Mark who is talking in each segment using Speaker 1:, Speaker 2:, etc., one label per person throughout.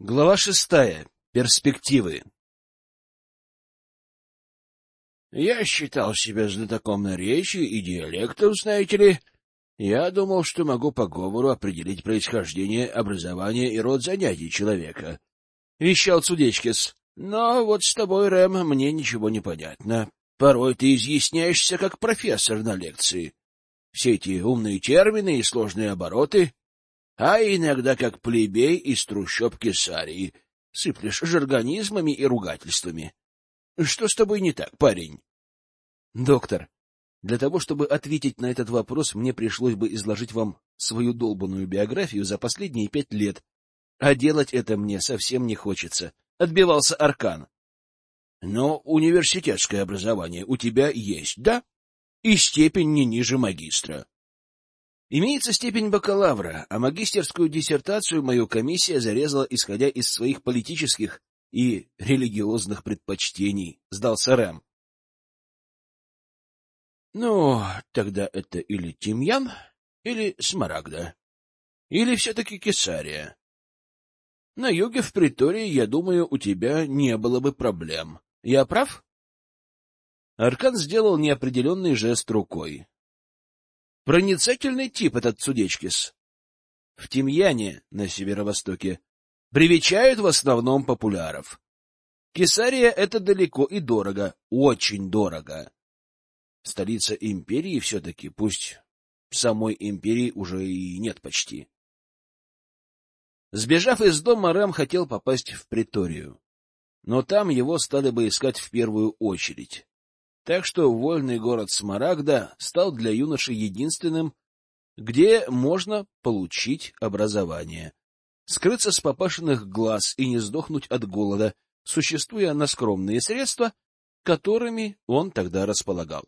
Speaker 1: Глава шестая. Перспективы. Я считал себя знатоком наречий и диалектов, знаете ли. Я думал, что могу по говору определить происхождение, образование и род занятий человека. Вещал Цудечкис. Но вот с тобой, Рэм, мне ничего не понятно. Порой ты изъясняешься как профессор на лекции. Все эти умные термины и сложные обороты а иногда как плебей из трущоб Кесарии. Сыплешь жаргонизмами и ругательствами. Что с тобой не так, парень?
Speaker 2: Доктор, для того, чтобы ответить на этот вопрос, мне пришлось бы изложить вам свою долбанную биографию за последние пять лет, а делать это мне совсем не хочется. Отбивался Аркан.
Speaker 1: Но университетское образование у тебя есть, да? И степень не ниже магистра.
Speaker 2: Имеется степень бакалавра, а магистерскую диссертацию мою комиссия зарезала, исходя из своих политических и религиозных предпочтений, — сдался Рэм.
Speaker 1: — Ну, тогда это или Тимьян, или Смарагда, или все-таки Кесария. На юге в Притории, я думаю, у тебя не было бы проблем. Я прав?
Speaker 2: Аркан сделал неопределенный жест рукой. Проницательный тип этот Цудечкис. В Тимьяне, на северо-востоке, привечают в основном популяров. Кесария — это далеко и дорого, очень дорого. Столица империи все-таки, пусть самой империи уже и нет почти. Сбежав из дома, Рэм хотел попасть в Приторию. Но там его стали бы искать в первую очередь. Так что вольный город Смарагда стал для юноши единственным, где можно получить образование, скрыться с попашенных глаз и не сдохнуть от голода, существуя на скромные средства, которыми он тогда располагал.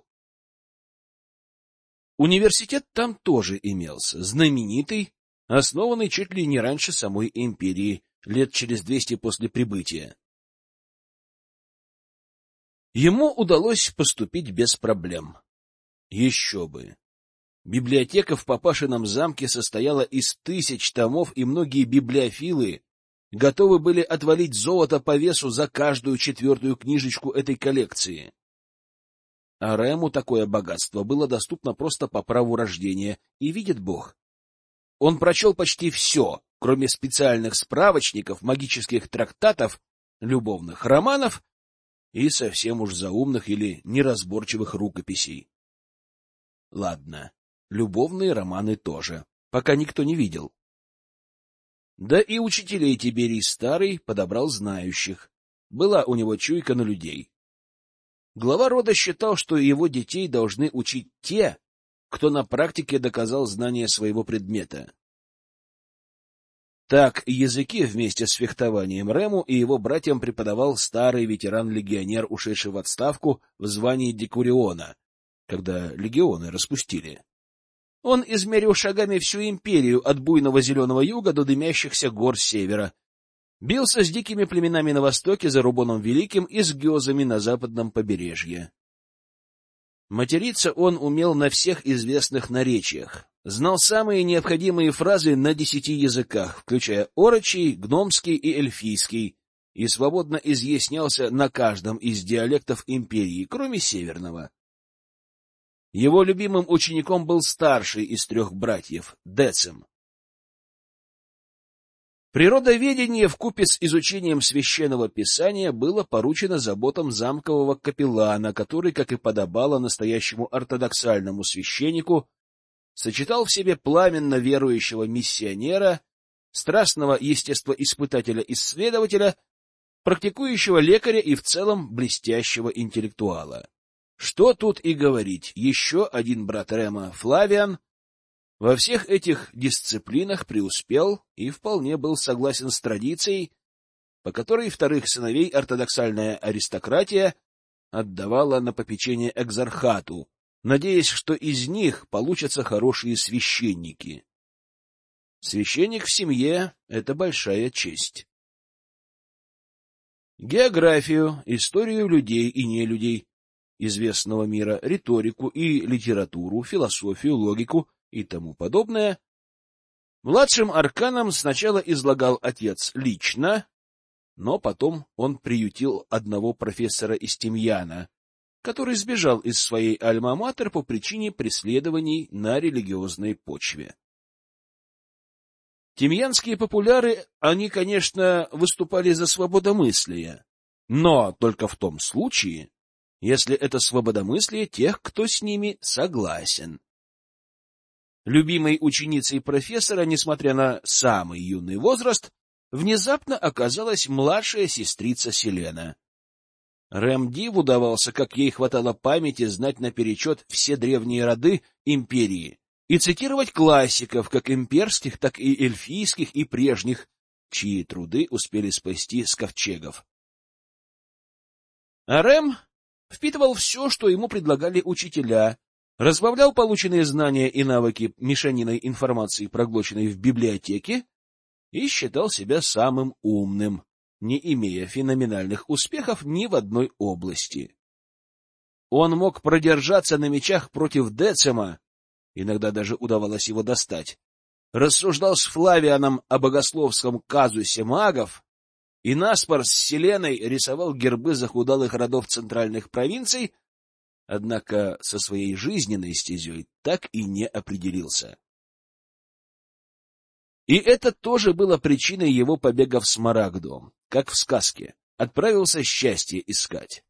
Speaker 2: Университет там тоже имелся, знаменитый, основанный чуть ли не раньше самой империи, лет через двести после прибытия. Ему удалось поступить без проблем. Еще бы! Библиотека в Папашином замке состояла из тысяч томов, и многие библиофилы готовы были отвалить золото по весу за каждую четвертую книжечку этой коллекции. А Рэму такое богатство было доступно просто по праву рождения, и видит Бог. Он прочел почти все, кроме специальных справочников, магических трактатов, любовных романов и совсем уж заумных или неразборчивых рукописей. Ладно, любовные романы тоже, пока никто не видел. Да и учителей Тиберий Старый подобрал знающих. Была у него чуйка на людей. Глава рода считал, что его детей должны учить те, кто на практике доказал знание своего предмета. Так языки вместе с фехтованием Рему и его братьям преподавал старый ветеран-легионер, ушедший в отставку в звании декуриона, когда легионы распустили. Он измерил шагами всю империю от буйного зеленого юга до дымящихся гор севера, бился с дикими племенами на востоке, за Рубоном Великим и с гёзами на западном побережье. Материться он умел на всех известных наречиях, знал самые необходимые фразы на десяти языках, включая орочий, гномский и эльфийский, и свободно изъяснялся на каждом из диалектов империи, кроме северного. Его любимым учеником был старший из трех братьев, Децим. Природоведение вкупе с изучением священного писания было поручено заботам замкового капеллана, который, как и подобало настоящему ортодоксальному священнику, сочетал в себе пламенно верующего миссионера, страстного естествоиспытателя-исследователя, практикующего лекаря и в целом блестящего интеллектуала. Что тут и говорить, еще один брат Рема, Флавиан, во всех этих дисциплинах преуспел и вполне был согласен с традицией, по которой вторых сыновей ортодоксальная аристократия отдавала на попечение экзархату, надеясь, что из них получатся хорошие священники. Священник в семье — это большая честь. Географию, историю людей и нелюдей, известного мира, риторику и литературу, философию, логику — и тому подобное, Младшим арканам сначала излагал отец лично, но потом он приютил одного профессора из Тимьяна, который сбежал из своей альма-матер по причине преследований на религиозной почве. Тимьянские популяры, они, конечно, выступали за свободомыслие, но только в том случае, если это свободомыслие тех, кто с ними согласен. Любимой ученицей профессора, несмотря на самый юный возраст, внезапно оказалась младшая сестрица Селена. Рэм Диву давался, как ей хватало памяти, знать наперечет все древние роды империи и цитировать классиков, как имперских, так и эльфийских и прежних, чьи труды успели спасти с ковчегов. А Рэм впитывал все, что ему предлагали учителя, разбавлял полученные знания и навыки мешаниной информации, проглоченной в библиотеке, и считал себя самым умным, не имея феноменальных успехов ни в одной области. Он мог продержаться на мечах против Децима, иногда даже удавалось его достать, рассуждал с Флавианом о богословском казусе магов и наспор с Селеной рисовал гербы захудалых родов центральных провинций, однако со своей жизненной стезей так и не определился. И это тоже было причиной его побега в Смарагду, как в сказке, отправился счастье искать.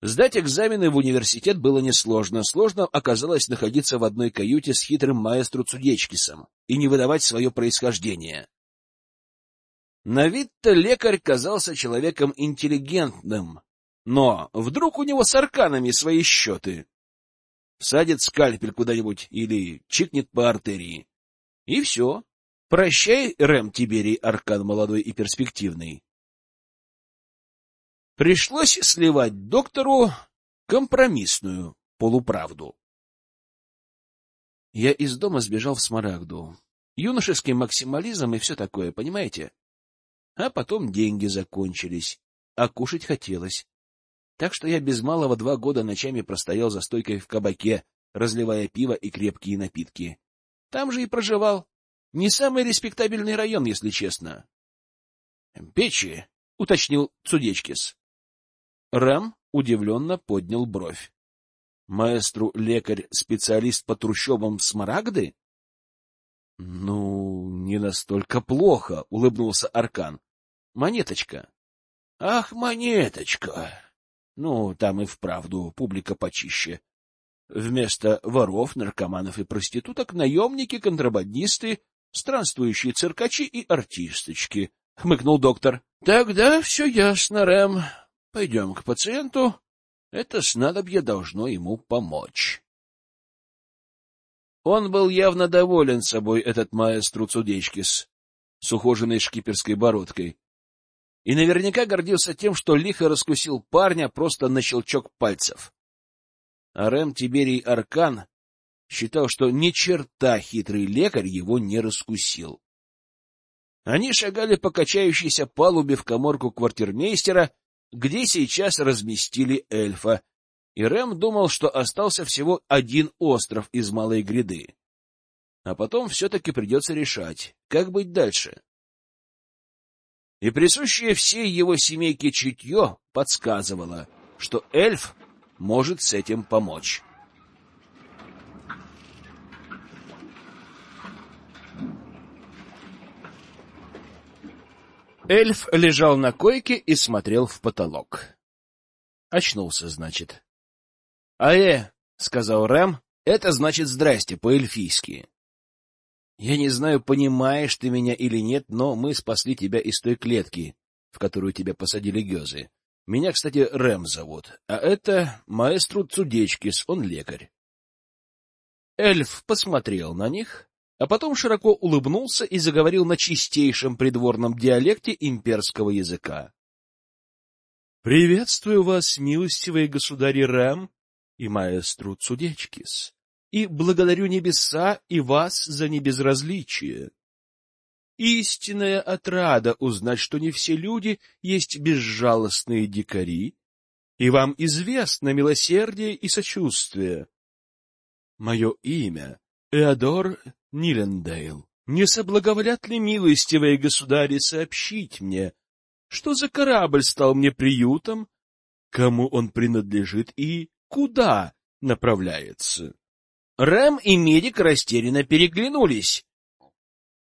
Speaker 2: Сдать экзамены в университет было несложно. Сложно оказалось находиться в одной каюте с хитрым маэстру Цудечкисом и не выдавать свое происхождение. На вид-то лекарь казался человеком интеллигентным, но вдруг у него с арканами свои счеты. Садит скальпель куда-нибудь или чикнет по артерии. И все. Прощай, Рэм Тиберий, аркан молодой и перспективный. Пришлось сливать доктору компромиссную полуправду. Я из дома сбежал в Смарагду. Юношеский максимализм и все такое, понимаете? А потом деньги закончились, а кушать хотелось. Так что я без малого два года ночами простоял за стойкой в кабаке, разливая пиво и крепкие напитки. Там же и проживал. Не самый респектабельный район, если честно. — Печи, — уточнил Цудечкис. Рэм удивленно поднял бровь. — Маэстру лекарь, специалист по трущобам Смарагды? — Ну, не настолько плохо, — улыбнулся Аркан. — Монеточка. — Ах, монеточка! Ну, там и вправду публика почище. Вместо воров, наркоманов и проституток — наемники, контрабандисты, странствующие циркачи и артисточки, — хмыкнул доктор. — Тогда все ясно, Рэм. Пойдем к пациенту. Это снадобье должно ему помочь. Он был явно доволен собой, этот маэстру Цудечкис, с ухоженной шкиперской бородкой. И наверняка гордился тем, что лихо раскусил парня просто на щелчок пальцев. А Рэм Тиберий Аркан считал, что ни черта хитрый лекарь его не раскусил. Они шагали по качающейся палубе в коморку квартирмейстера, где сейчас разместили эльфа, и Рэм думал, что остался всего один остров из Малой Гряды. А потом все-таки придется решать, как быть дальше. И присущее всей его семейке чутье подсказывало, что эльф может с этим помочь. Эльф лежал на койке и смотрел в потолок. Очнулся, значит. — Аэ, — сказал Рэм, — это значит «здрасте» по-эльфийски. Я не знаю, понимаешь ты меня или нет, но мы спасли тебя из той клетки, в которую тебя посадили гёзы. Меня, кстати, Рэм зовут, а это маэстру Цудечкис, он лекарь. Эльф посмотрел на них, а потом широко улыбнулся и заговорил на чистейшем придворном диалекте имперского языка. — Приветствую вас, милостивые государи Рэм и маэстру Цудечкис, и благодарю небеса и вас за небезразличие. Истинная отрада узнать, что не все люди есть безжалостные дикари, и вам известно милосердие и сочувствие. Мое имя — Эодор — Нилендейл, не соблаговолят ли милостивые государи сообщить мне, что за корабль стал мне приютом, кому он принадлежит и куда направляется? Рэм и Медик растерянно переглянулись.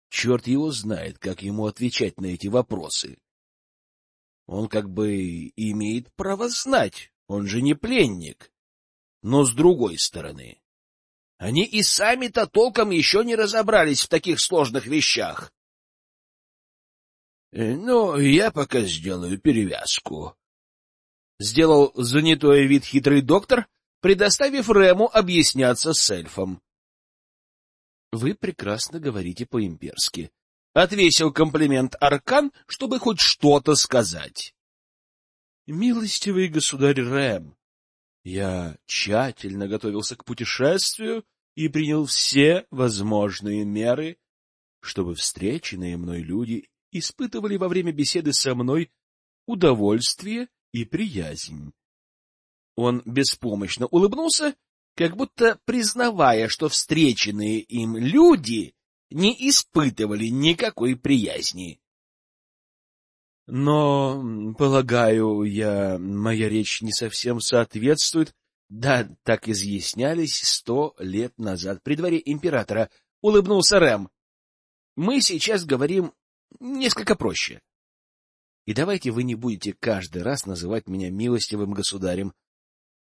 Speaker 2: Черт его знает, как ему отвечать на эти вопросы. Он как бы имеет право знать, он же не пленник. Но с другой стороны, они и сами-то толком еще не разобрались в таких сложных вещах. Э, — Ну, я пока сделаю перевязку. Сделал занятой вид хитрый доктор, предоставив Рему объясняться с эльфом. — Вы прекрасно говорите по-имперски. Отвесил комплимент Аркан, чтобы хоть что-то сказать. — Милостивый государь Рэм, я тщательно готовился к путешествию и принял все возможные меры, чтобы встреченные мной люди испытывали во время беседы со мной удовольствие и приязнь. Он беспомощно улыбнулся, как будто признавая, что встреченные им люди не испытывали никакой приязни. Но, полагаю, я, моя речь не совсем соответствует. Да, так изъяснялись сто лет назад при дворе императора, — улыбнулся Рэм. Мы сейчас говорим несколько проще. И давайте вы не будете каждый раз называть меня милостивым государем.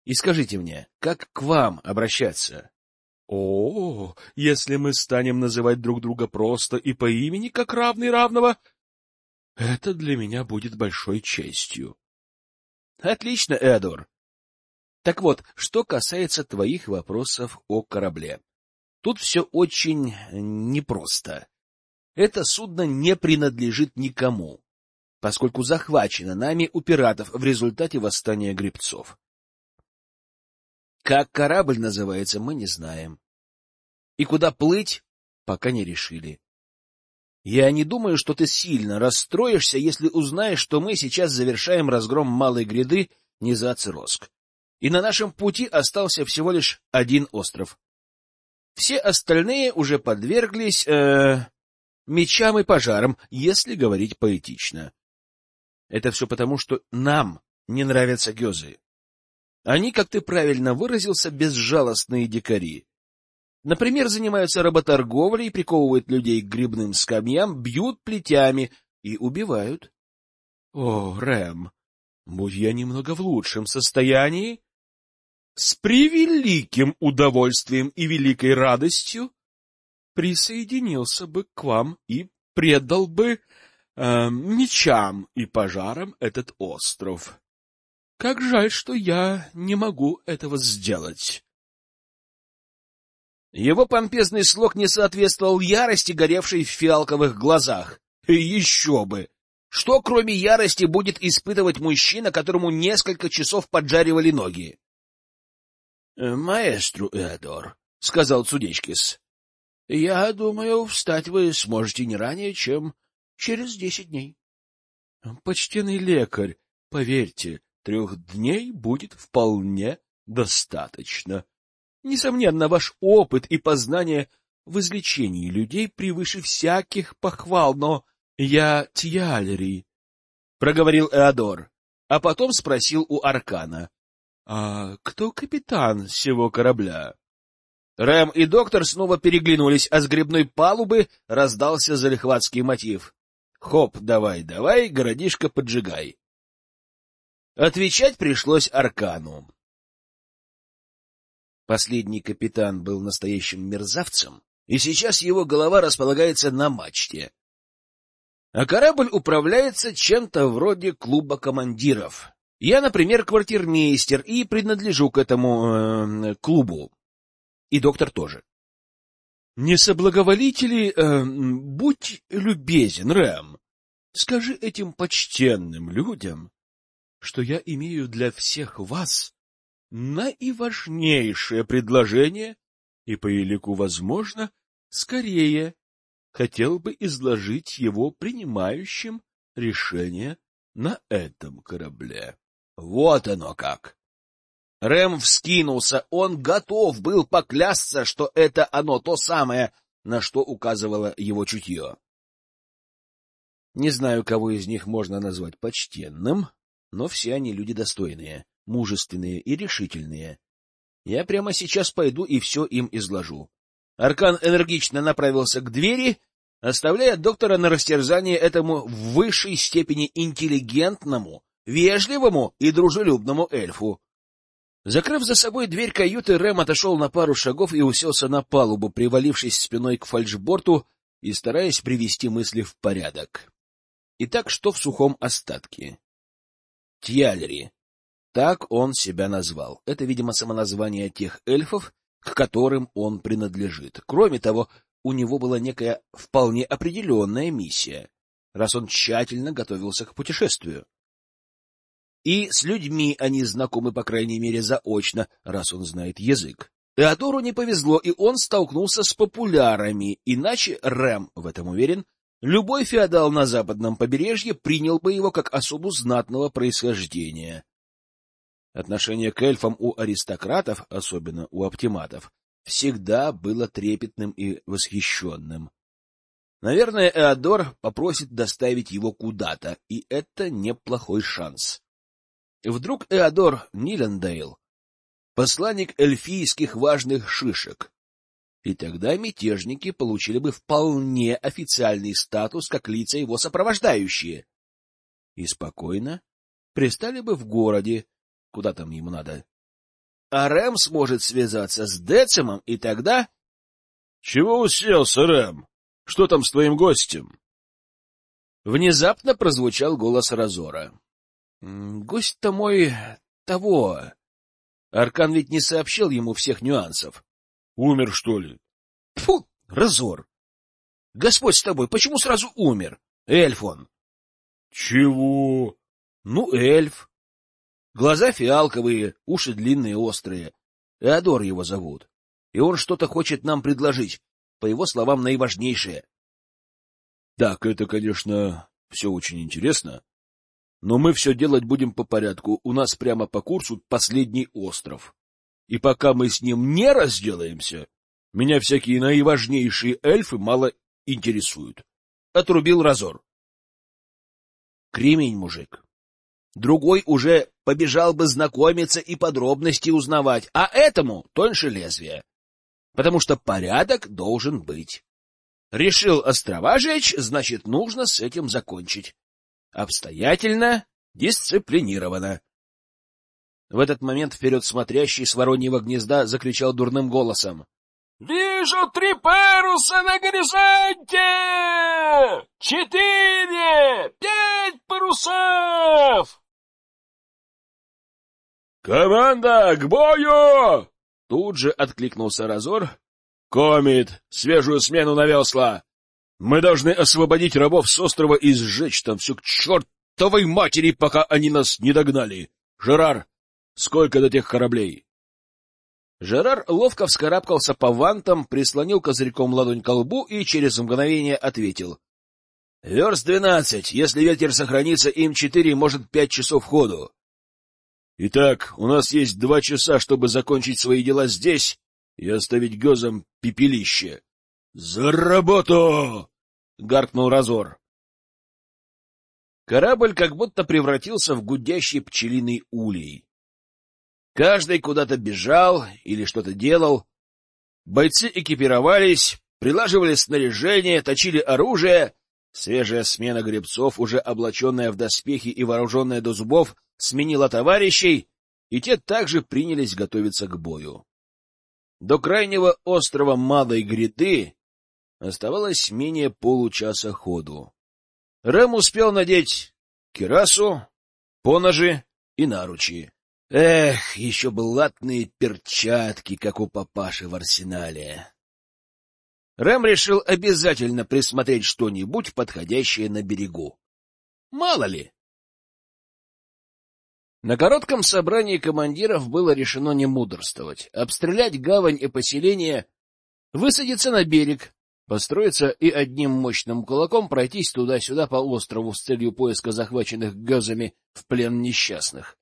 Speaker 2: И скажите мне, как к вам обращаться? О, если мы станем называть друг друга просто и по имени, как равный равного, это для меня будет большой честью. Отлично, Эдор. Так вот, что касается твоих вопросов о корабле. Тут все очень непросто. Это судно не принадлежит никому, поскольку захвачено нами у пиратов в результате восстания гребцов. Как корабль называется, мы не знаем. И куда плыть, пока не решили. Я не думаю, что ты сильно расстроишься, если узнаешь, что мы сейчас завершаем разгром малой гряды Низацироск. И на нашем пути остался всего лишь один остров. Все остальные уже подверглись э, мечам и пожарам, если говорить поэтично. Это все потому, что нам не нравятся гёзы. Они, как ты правильно выразился, безжалостные дикари. Например, занимаются работорговлей, приковывают людей к грибным скамьям, бьют плетями и убивают. О, Рэм, будь я немного в лучшем состоянии, с превеликим удовольствием и великой радостью присоединился бы к вам и предал бы э, мечам и пожарам этот остров. Как жаль, что я не могу этого сделать. Его помпезный слог не соответствовал ярости, горевшей в фиалковых глазах. Еще бы! Что, кроме ярости, будет испытывать мужчина, которому несколько часов поджаривали ноги? «Э, — Маэстру Эдор, — сказал Цудечкис, — я думаю, встать вы сможете не ранее, чем через десять дней. — Почтенный лекарь, поверьте, трех дней будет вполне достаточно. Несомненно, ваш опыт и познание в излечении людей превыше всяких похвал, но я Тьялери, — проговорил Эодор, а потом спросил у Аркана. — А кто капитан всего корабля? Рэм и доктор снова переглянулись, а с грибной палубы раздался залихватский мотив. «Хоп, давай, давай, городишко поджигай». Отвечать пришлось Аркану. Последний капитан был настоящим мерзавцем, и сейчас его голова располагается на мачте. А корабль управляется чем-то вроде клуба командиров. Я, например, квартирмейстер и принадлежу к этому э, клубу. И доктор тоже. Не соблаговолите ли, э, будь любезен, Рэм, скажи этим почтенным людям, что я имею для всех вас наиважнейшее предложение и, по велику возможно, скорее хотел бы изложить его принимающим решение на этом корабле. Вот оно как! Рэм вскинулся, он готов был поклясться, что это оно то самое на что указывало его чутье. Не знаю, кого из них можно назвать почтенным, но все они люди достойные, мужественные и решительные. Я прямо сейчас пойду и все им изложу. Аркан энергично направился к двери, оставляя доктора на растерзание этому в высшей степени интеллигентному, вежливому и дружелюбному эльфу. Закрыв за собой дверь каюты, Рэм отошел на пару шагов и уселся на палубу, привалившись спиной к фальшборту и стараясь привести мысли в порядок. Итак, что в сухом остатке? Тьяльри. Так он себя назвал. Это, видимо, самоназвание тех эльфов, к которым он принадлежит. Кроме того, у него была некая вполне определенная миссия, раз он тщательно готовился к путешествию. И с людьми они знакомы, по крайней мере, заочно, раз он знает язык. Теодору не повезло, и он столкнулся с популярами, иначе Рэм, в этом уверен, любой феодал на западном побережье принял бы его как особу знатного происхождения. Отношение к эльфам у аристократов, особенно у оптиматов, всегда было трепетным и восхищенным. Наверное, Эодор попросит доставить его куда-то, и это неплохой шанс. Вдруг Эодор Нилендейл — посланник эльфийских важных шишек, и тогда мятежники получили бы вполне официальный статус как лица его сопровождающие. И спокойно пристали бы в городе, куда там ему надо. А Рэм сможет связаться с Децимом, и тогда...
Speaker 1: — Чего уселся, Рэм? Что там с твоим гостем?
Speaker 2: Внезапно прозвучал голос Разора. — Гость-то мой того. Аркан ведь не сообщил ему всех нюансов.
Speaker 1: — Умер, что ли?
Speaker 2: — Фу, Разор! Господь с тобой, почему сразу умер? Эльф он.
Speaker 1: — Чего?
Speaker 2: — Ну, эльф. Глаза фиалковые, уши длинные, острые. Эодор его зовут. И он что-то хочет нам предложить, по его словам, наиважнейшее.
Speaker 1: Так, это, конечно, все очень интересно. Но мы все делать будем по порядку. У нас прямо по курсу последний остров. И пока мы с ним не разделаемся, меня всякие наиважнейшие эльфы мало интересуют. Отрубил Разор.
Speaker 2: Кремень, мужик. Другой уже побежал бы знакомиться и подробности узнавать, а этому тоньше лезвия. Потому что порядок должен быть. Решил острова жечь, значит, нужно с этим закончить. Обстоятельно, дисциплинированно. В этот момент вперед смотрящий с вороньего гнезда закричал дурным голосом.
Speaker 3: — Вижу три паруса на горизонте! Четыре! Пять парусов!
Speaker 1: «Команда, к бою!» Тут же откликнулся Разор. «Комит, свежую смену на весла! Мы должны освободить рабов с острова и сжечь там все к чертовой матери, пока они нас не догнали! Жерар, сколько до тех кораблей?»
Speaker 2: Жерар ловко вскарабкался по вантам, прислонил козырьком ладонь к лбу и через мгновение ответил. — Верст двенадцать. Если ветер сохранится, им четыре, может, пять часов ходу.
Speaker 1: Итак, у нас есть два часа, чтобы закончить свои дела здесь и оставить Гезам пепелище. — За работу! — гаркнул Разор.
Speaker 2: Корабль как будто превратился в гудящий пчелиный улей. Каждый куда-то бежал или что-то делал. Бойцы экипировались, прилаживали снаряжение, точили оружие. Свежая смена гребцов, уже облаченная в доспехи и вооруженная до зубов, сменила товарищей, и те также принялись готовиться к бою. До крайнего острова Малой Гряды оставалось менее получаса ходу. Рэм успел надеть кирасу, поножи и наручи. Эх, еще бы латные перчатки, как у папаши в арсенале. Рэм решил обязательно присмотреть что-нибудь подходящее на берегу. Мало ли, на коротком собрании командиров было решено не мудрствовать, обстрелять гавань и поселение, высадиться на берег, построиться и одним мощным кулаком пройтись туда-сюда по острову с целью поиска захваченных газами в плен несчастных.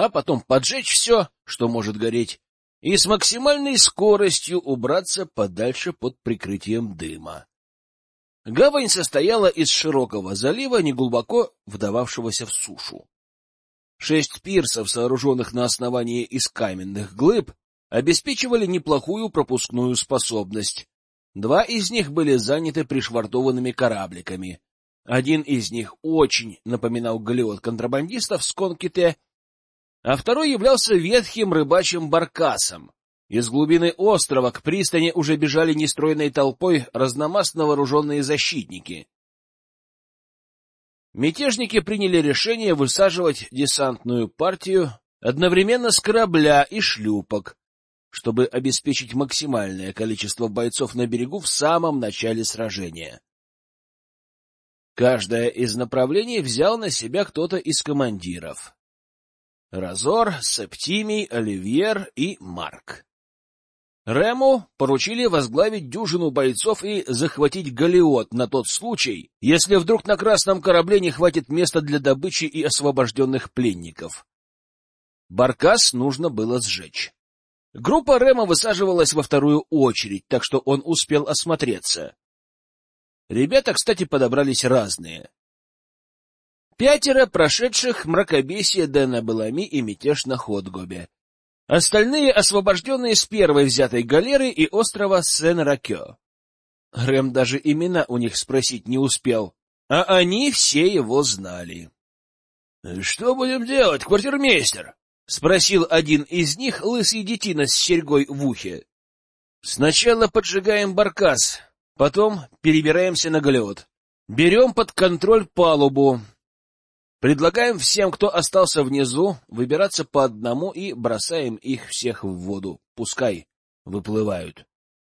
Speaker 2: А потом поджечь все, что может гореть, и с максимальной скоростью убраться подальше под прикрытием дыма. Гавань состояла из широкого залива, неглубоко вдававшегося в сушу. Шесть пирсов, сооруженных на основании из каменных глыб, обеспечивали неплохую пропускную способность. Два из них были заняты пришвартованными корабликами. Один из них очень напоминал галеот контрабандистов с Конките, а второй являлся ветхим рыбачьим баркасом. Из глубины острова к пристани уже бежали нестройной толпой разномастно вооруженные защитники. Мятежники приняли решение высаживать десантную партию одновременно с корабля и шлюпок, чтобы обеспечить максимальное количество бойцов на берегу в самом начале сражения. Каждое из направлений взял на себя кто-то из командиров. Разор, Септимий, Оливьер и Марк. Рему поручили возглавить дюжину бойцов и захватить галеот на тот случай, если вдруг на красном корабле не хватит места для добычи и освобожденных пленников. Баркас нужно было сжечь. Группа Рема высаживалась во вторую очередь, так что он успел осмотреться. Ребята, кстати, подобрались разные. Пятеро прошедших мракобесие Дэна Белами и мятеж на Ходгобе. Остальные освобожденные с первой взятой галеры и острова Сен-Ракё. Рэм даже имена у них спросить не успел, а они все его знали. — Что будем делать, квартирмейстер? — спросил один из них, лысый детина с серьгой в ухе. — Сначала поджигаем баркас, потом перебираемся на галеот. Берем под контроль палубу. Предлагаем всем, кто остался внизу, выбираться по одному и бросаем их всех в воду. Пускай выплывают.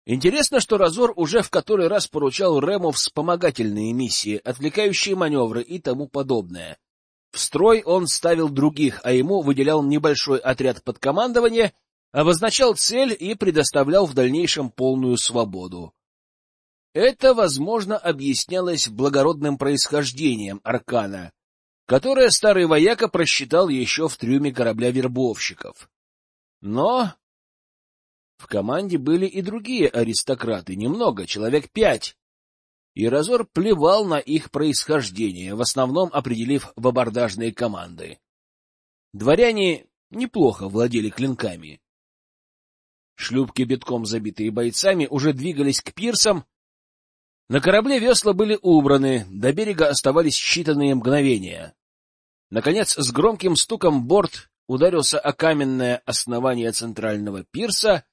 Speaker 2: Интересно, что Разор уже в который раз поручал Рему вспомогательные миссии, отвлекающие маневры и тому подобное. В строй он ставил других, а ему выделял небольшой отряд под командование, обозначал цель и предоставлял в дальнейшем полную свободу. Это, возможно, объяснялось благородным происхождением Аркана, которое старый вояка просчитал еще в трюме корабля вербовщиков. Но в команде были и другие аристократы, немного, человек пять, и Разор плевал на их происхождение, в основном определив в абордажные команды. Дворяне неплохо владели клинками. Шлюпки, битком забитые бойцами, уже двигались к пирсам. На корабле весла были убраны, до берега оставались считанные мгновения. Наконец, с громким стуком борт ударился о каменное основание центрального пирса,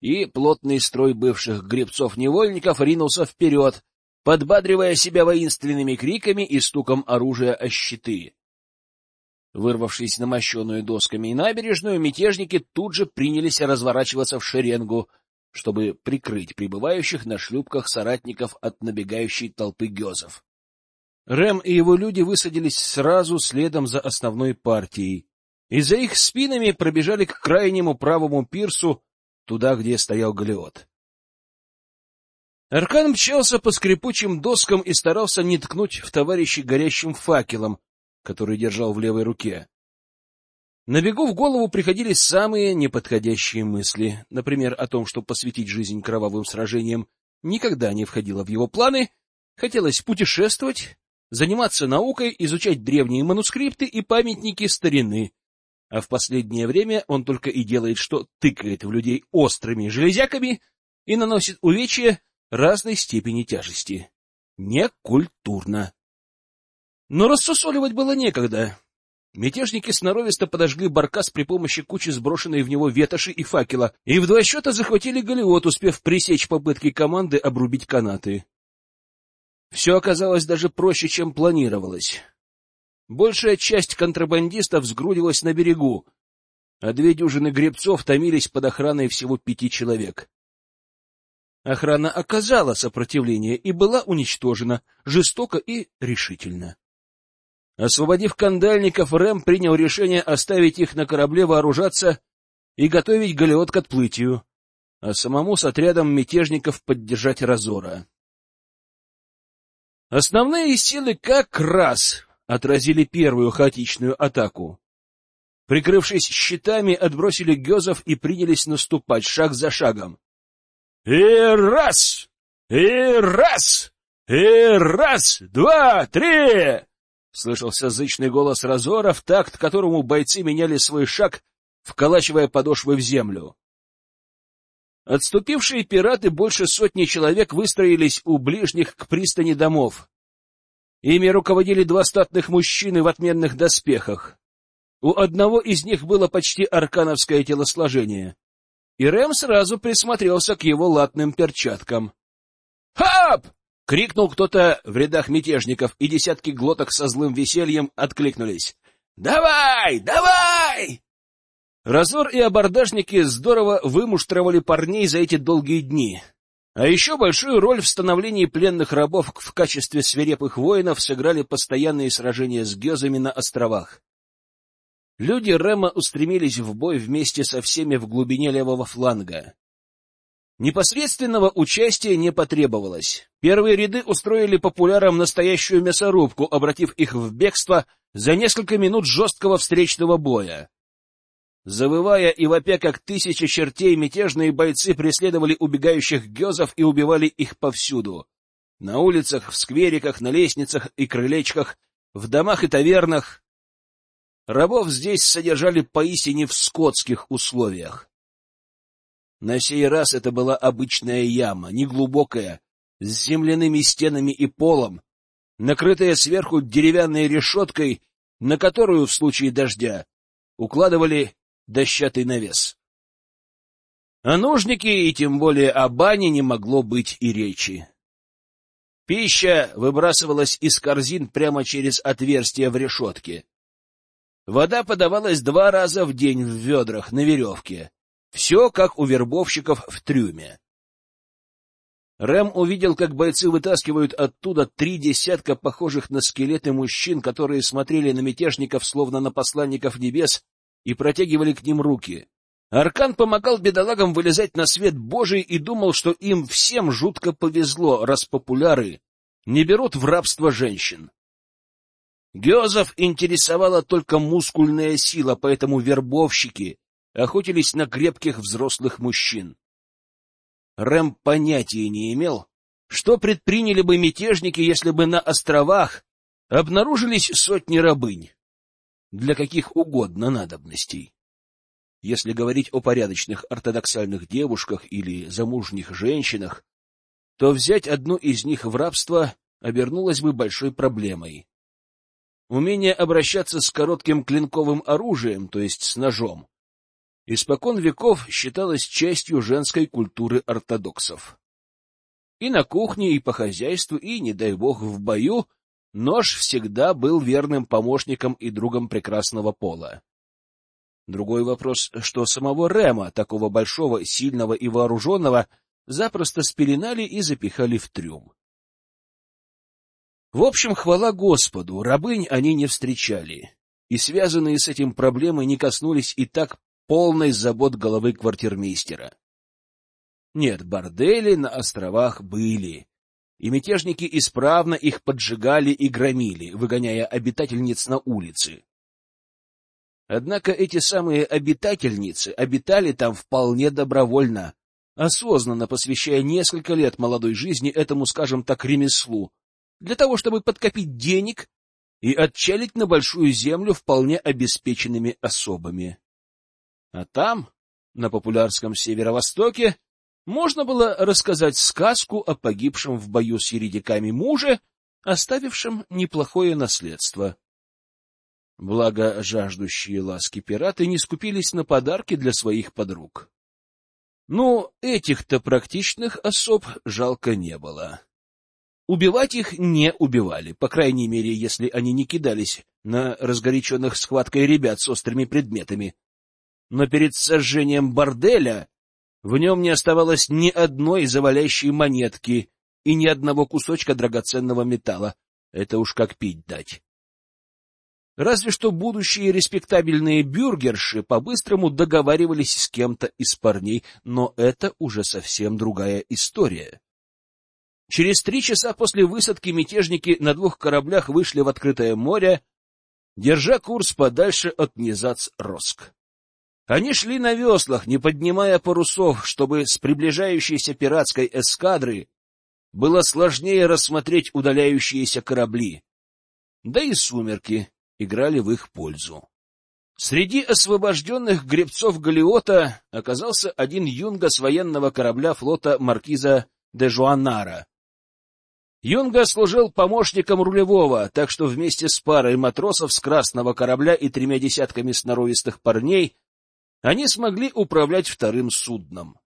Speaker 2: и плотный строй бывших гребцов-невольников ринулся вперед, подбадривая себя воинственными криками и стуком оружия о щиты. Вырвавшись на мощенную досками и набережную, мятежники тут же принялись разворачиваться в шеренгу, чтобы прикрыть прибывающих на шлюпках соратников от набегающей толпы гезов. Рэм и его люди высадились сразу следом за основной партией, и за их спинами пробежали к крайнему правому пирсу, туда, где стоял Галиот. Аркан мчался по скрипучим доскам и старался не ткнуть в товарищей горящим факелом, который держал в левой руке. На бегу в голову приходили самые неподходящие мысли, например, о том, что посвятить жизнь кровавым сражениям никогда не входило в его планы, хотелось путешествовать, заниматься наукой, изучать древние манускрипты и памятники старины, а в последнее время он только и делает, что тыкает в людей острыми железяками и наносит увечья разной степени тяжести. Некультурно. Но рассусоливать было некогда. Мятежники сноровисто подожгли баркас при помощи кучи сброшенной в него ветоши и факела, и в два счета захватили галеот, успев пресечь попытки команды обрубить канаты. Все оказалось даже проще, чем планировалось. Большая часть контрабандистов сгрудилась на берегу, а две дюжины гребцов томились под охраной всего пяти человек. Охрана оказала сопротивление и была уничтожена жестоко и решительно. Освободив кандальников, Рэм принял решение оставить их на корабле вооружаться и готовить галеот к отплытию, а самому с отрядом мятежников поддержать Разора. Основные силы как раз отразили первую хаотичную атаку. прикрывшись щитами, отбросили гёзов и принялись наступать шаг за шагом. И раз! И раз! И раз! Два! Три! Слышался зычный голос Разора, в такт которому бойцы меняли свой шаг, вколачивая подошвы в землю. Отступившие пираты больше сотни человек выстроились у ближних к пристани домов. Ими руководили два статных мужчины в отменных доспехах. У одного из них было почти аркановское телосложение и Рэм сразу присмотрелся к его латным перчаткам. «Хап!» — крикнул кто-то в рядах мятежников, и десятки глоток со злым весельем откликнулись. «Давай! Давай!» Разор и абордажники здорово вымуштровали парней за эти долгие дни. А еще большую роль в становлении пленных рабов в качестве свирепых воинов сыграли постоянные сражения с гезами на островах. Люди Рема устремились в бой вместе со всеми в глубине левого фланга. Непосредственного участия не потребовалось. Первые ряды устроили популярам настоящую мясорубку, обратив их в бегство за несколько минут жесткого встречного боя. Завывая и вопя, как тысячи чертей, мятежные бойцы преследовали убегающих гезов и убивали их повсюду. На улицах, в сквериках, на лестницах и крылечках, в домах и тавернах. Рабов здесь содержали поистине в скотских условиях. На сей раз это была обычная яма, неглубокая, с земляными стенами и полом, накрытая сверху деревянной решеткой, на которую в случае дождя укладывали дощатый навес. О нужнике и тем более о бане не могло быть и речи. Пища выбрасывалась из корзин прямо через отверстие в решетке. Вода подавалась два раза в день в ведрах на веревке. Все, как у вербовщиков в трюме. Рэм увидел, как бойцы вытаскивают оттуда три десятка похожих на скелеты мужчин, которые смотрели на мятежников, словно на посланников небес, и протягивали к ним руки. Аркан помогал бедолагам вылезать на свет Божий и думал, что им всем жутко повезло, раз популяры не берут в рабство женщин. Геозов интересовала только мускульная сила, поэтому вербовщики охотились на крепких взрослых мужчин. Рэм понятия не имел, что предприняли бы мятежники, если бы на островах обнаружились сотни рабынь. Для каких угодно надобностей. Если говорить о порядочных ортодоксальных девушках или замужних женщинах, то взять одну из них в рабство обернулось бы большой проблемой. Умение обращаться с коротким клинковым оружием, то есть с ножом, испокон веков считалось частью женской культуры ортодоксов. И на кухне, и по хозяйству, и, не дай бог, в бою нож всегда был верным помощником и другом прекрасного пола. Другой вопрос, что самого Рема, такого большого, сильного и вооруженного, запросто спеленали и запихали в трюм. В общем, хвала Господу, рабынь они не встречали, и связанные с этим проблемы не коснулись и так полной забот головы квартирмейстера. Нет, бордели на островах были, и мятежники исправно их поджигали и громили, выгоняя обитательниц на улицы. Однако эти самые обитательницы обитали там вполне добровольно, осознанно посвящая несколько лет молодой жизни этому, скажем так, ремеслу, для того, чтобы подкопить денег и отчалить на большую землю вполне обеспеченными особами. А там, на популярском северо-востоке, можно было рассказать сказку о погибшем в бою с еретиками муже, оставившем неплохое наследство. Благо, жаждущие ласки пираты не скупились на подарки для своих подруг. Ну, этих-то практичных особ жалко не было. Убивать их не убивали, по крайней мере, если они не кидались на разгоряченных схваткой ребят с острыми предметами. Но перед сожжением борделя в нем не оставалось ни одной завалящей монетки и ни одного кусочка драгоценного металла. Это уж как пить дать. Разве что будущие респектабельные бюргерши по-быстрому договаривались с кем-то из парней, но это уже совсем другая история. Через три часа после высадки мятежники на двух кораблях вышли в открытое море, держа курс подальше от Низац Роск. Они шли на веслах, не поднимая парусов, чтобы с приближающейся пиратской эскадры было сложнее рассмотреть удаляющиеся корабли. Да и сумерки играли в их пользу. Среди освобожденных гребцов Галиота оказался один юнга с военного корабля флота маркиза де Жуанара. Юнга служил помощником рулевого, так что вместе с парой матросов с красного корабля и тремя десятками сноровистых парней они смогли управлять вторым судном.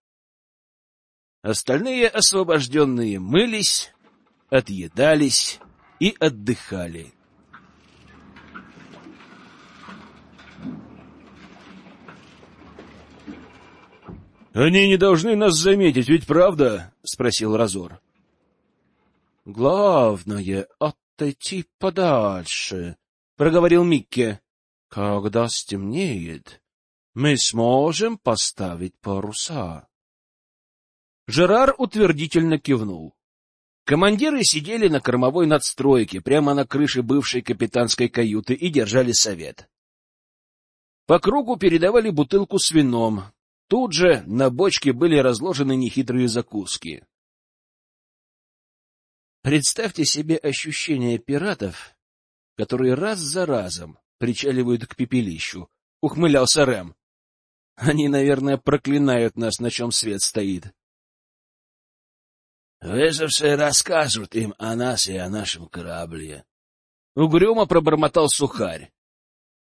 Speaker 2: Остальные освобожденные мылись, отъедались и отдыхали.
Speaker 1: — Они не должны нас заметить, ведь правда? — спросил Разор.
Speaker 2: — Главное — отойти подальше, — проговорил Микки. — Когда стемнеет, мы сможем поставить паруса. Жерар утвердительно кивнул. Командиры сидели на кормовой надстройке, прямо на крыше бывшей капитанской каюты, и держали совет. По кругу передавали бутылку с вином, Тут же на бочке были разложены нехитрые закуски. Представьте себе ощущение пиратов, которые раз за разом причаливают к пепелищу, — ухмылялся Рэм. Они, наверное, проклинают нас, на чем свет стоит.
Speaker 1: Выжившие рассказывают им о нас и о нашем корабле.
Speaker 2: Угрюмо пробормотал сухарь.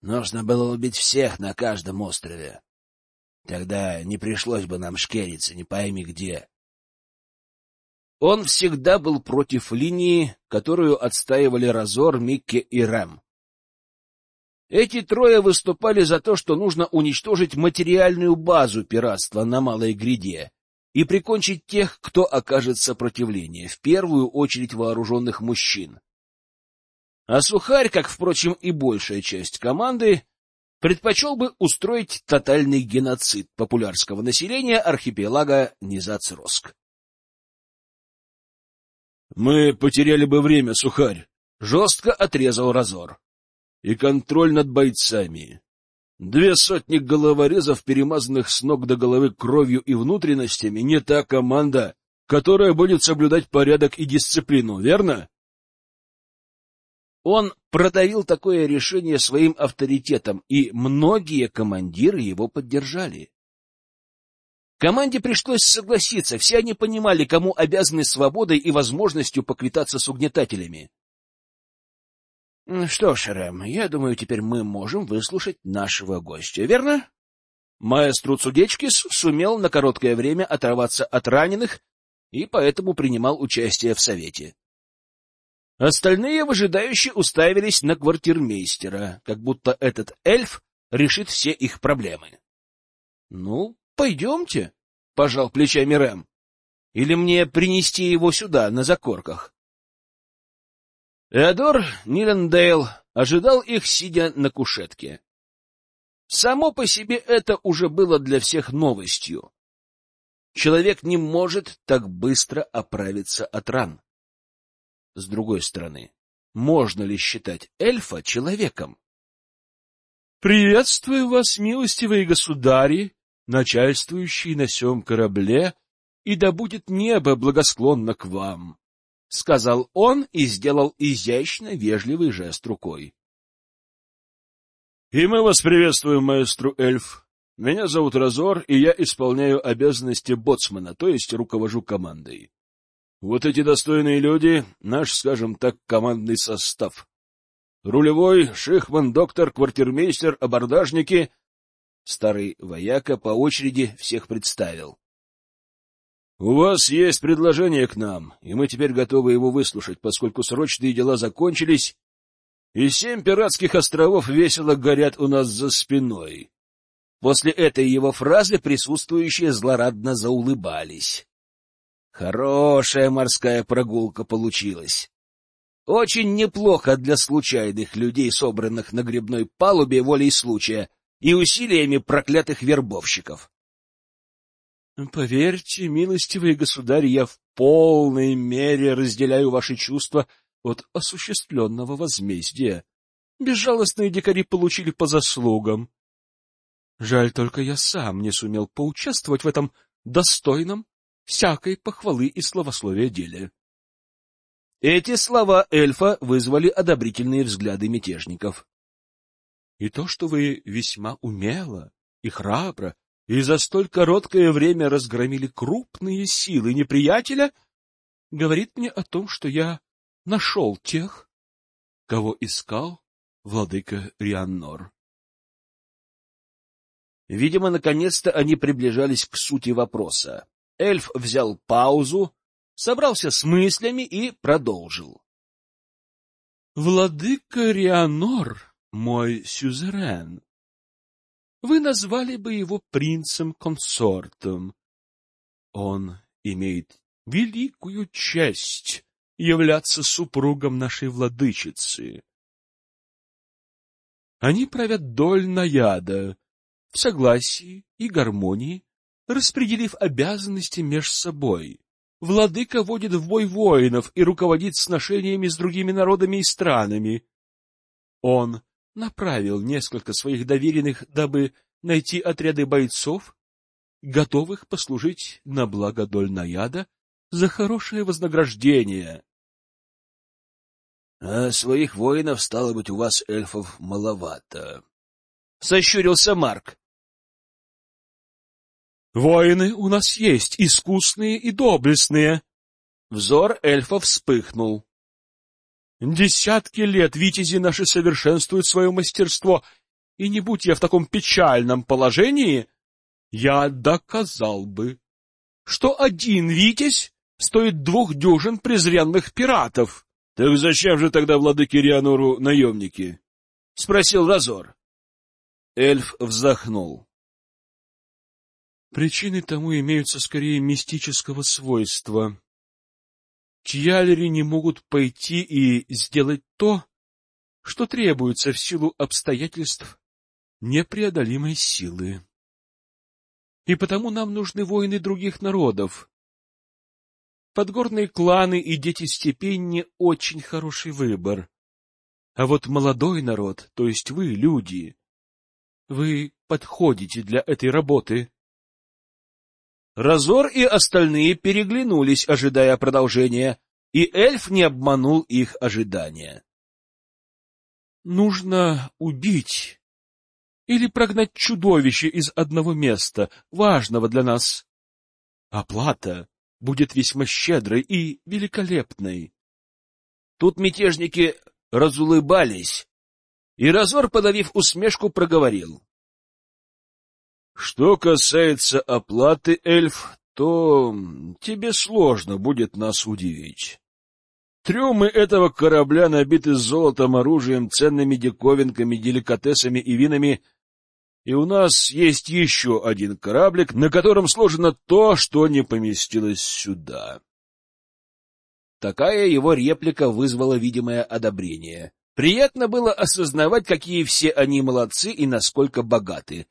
Speaker 1: Нужно было убить всех на каждом острове. Тогда не пришлось бы нам шкериться, не пойми где.
Speaker 2: Он всегда был против линии, которую отстаивали Разор, Микки и Рэм. Эти трое выступали за то, что нужно уничтожить материальную базу пиратства на Малой Гряде и прикончить тех, кто окажет сопротивление, в первую очередь вооруженных мужчин. А Сухарь, как, впрочем, и большая часть команды, предпочел бы устроить тотальный геноцид популярского населения архипелага Низацроск.
Speaker 1: «Мы потеряли бы время, Сухарь», —
Speaker 2: жестко отрезал Разор.
Speaker 1: «И контроль над бойцами. Две сотни головорезов, перемазанных с ног до головы кровью и внутренностями, не та команда, которая будет соблюдать порядок и дисциплину, верно?»
Speaker 2: Он продавил такое решение своим авторитетом, и многие командиры его поддержали. Команде пришлось согласиться, все они понимали, кому обязаны свободой и возможностью поквитаться с угнетателями. — Что ж, Рэм, я думаю, теперь мы можем выслушать нашего гостя, верно? Маэстру Цудечкис сумел на короткое время оторваться от раненых и поэтому принимал участие в совете. Остальные выжидающе уставились на квартирмейстера, как будто этот эльф решит все их проблемы. — Ну, пойдемте, — пожал плечами Рэм. — Или мне принести его сюда, на закорках? Эодор Нилендейл ожидал их, сидя на кушетке. Само по себе это уже было для всех новостью. Человек не может так быстро оправиться от ран. С другой стороны, можно ли считать эльфа человеком? — Приветствую вас, милостивые государи, начальствующие на сём корабле, и да будет небо благосклонно к вам, — сказал он и сделал изящно вежливый жест рукой.
Speaker 1: — И мы вас приветствуем, маэстру эльф. Меня зовут Разор, и я исполняю обязанности боцмана, то есть руковожу командой. Вот эти достойные люди — наш, скажем так, командный состав. Рулевой, шихман, доктор, квартирмейстер, абордажники. Старый вояка по очереди всех представил. — У вас есть предложение к нам, и мы теперь готовы его выслушать, поскольку срочные дела закончились, и семь пиратских островов весело горят у нас за спиной.
Speaker 2: После этой его фразы присутствующие злорадно заулыбались. Хорошая морская прогулка получилась. Очень неплохо для случайных людей, собранных на грибной палубе волей случая и усилиями проклятых вербовщиков. Поверьте, милостивый государь, я в полной мере разделяю ваши чувства от осуществленного возмездия. Безжалостные дикари получили по заслугам. Жаль только я сам не сумел поучаствовать в этом достойном всякой похвалы и словословия деле. Эти слова эльфа вызвали одобрительные взгляды мятежников. — И то, что вы весьма умело и храбро и за столь короткое время разгромили крупные силы неприятеля, говорит мне о том, что я нашел тех, кого искал владыка Рианнор. Видимо, наконец-то они приближались к сути вопроса. Эльф взял паузу, собрался с мыслями и продолжил. — Владыка Рианор, мой сюзерен, вы назвали бы его принцем-консортом. Он имеет великую честь являться супругом нашей владычицы. Они правят доль наяда в согласии и гармонии, распределив обязанности меж собой. Владыка водит в бой воинов и руководит сношениями с другими народами и странами. Он направил несколько своих доверенных, дабы найти отряды бойцов, готовых послужить на благо Дольнаяда за хорошее вознаграждение.
Speaker 1: — А своих воинов, стало быть, у вас, эльфов, маловато.
Speaker 2: — Сощурился Марк. — Воины у нас есть, искусные и доблестные. Взор эльфа вспыхнул. Десятки лет витязи наши совершенствуют свое мастерство, и не будь я в таком печальном положении, я доказал бы, что один витязь стоит двух дюжин презренных пиратов.
Speaker 1: — Так зачем же тогда владыке Рианору наемники? — спросил Разор. Эльф вздохнул.
Speaker 2: Причины тому имеются скорее мистического свойства. Чьялери не могут пойти и сделать то, что требуется в силу обстоятельств непреодолимой силы. И потому нам нужны воины других народов. Подгорные кланы и дети степей не очень хороший выбор. А вот молодой народ, то есть вы, люди, вы подходите для этой работы. Разор и остальные переглянулись, ожидая продолжения, и эльф не обманул их ожидания. Нужно убить или прогнать чудовище из одного места, важного для нас. Оплата будет весьма щедрой и великолепной.
Speaker 1: Тут мятежники разулыбались, и Разор, подавив усмешку, проговорил. Что касается оплаты, эльф, то тебе сложно будет нас удивить. Трюмы этого корабля набиты золотом, оружием, ценными диковинками, деликатесами и винами, и у нас есть еще один кораблик, на котором сложено то, что не поместилось сюда. Такая его реплика вызвала видимое одобрение. Приятно было осознавать, какие все они молодцы и насколько богаты.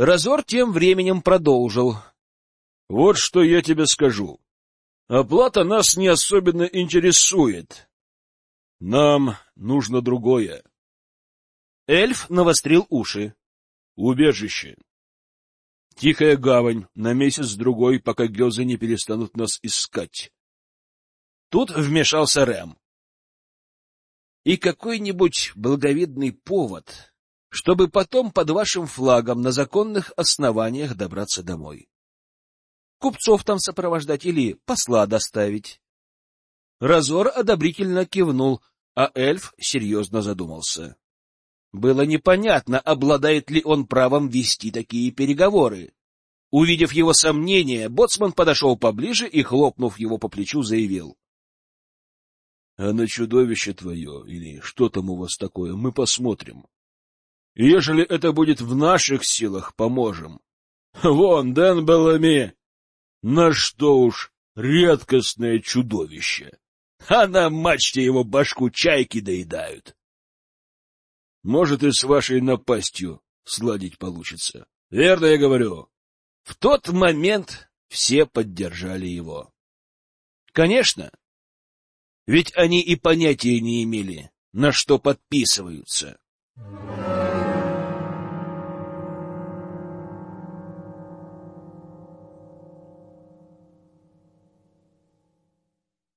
Speaker 1: Разор тем временем продолжил. — Вот что я тебе скажу. Оплата нас не особенно интересует. Нам нужно другое. Эльф навострил уши. — Убежище. Тихая гавань на месяц-другой, пока гёзы не перестанут нас искать. Тут вмешался Рэм. И какой-нибудь благовидный повод чтобы потом под вашим флагом на законных основаниях добраться домой. Купцов там сопровождать или посла доставить. Разор одобрительно кивнул, а эльф серьезно задумался. Было непонятно, обладает ли он правом вести такие переговоры. Увидев его сомнения, боцман подошел поближе и, хлопнув его по плечу, заявил. — А на чудовище твое, или что там у вас такое, мы посмотрим. Ежели это будет в наших силах, поможем. Вон, Дэн Беллами, на что уж редкостное чудовище. А на мачте его башку чайки доедают. Может, и с вашей напастью сладить получится. Верно я говорю. В тот момент все поддержали его. Конечно. Ведь они и понятия не имели,
Speaker 2: на что подписываются.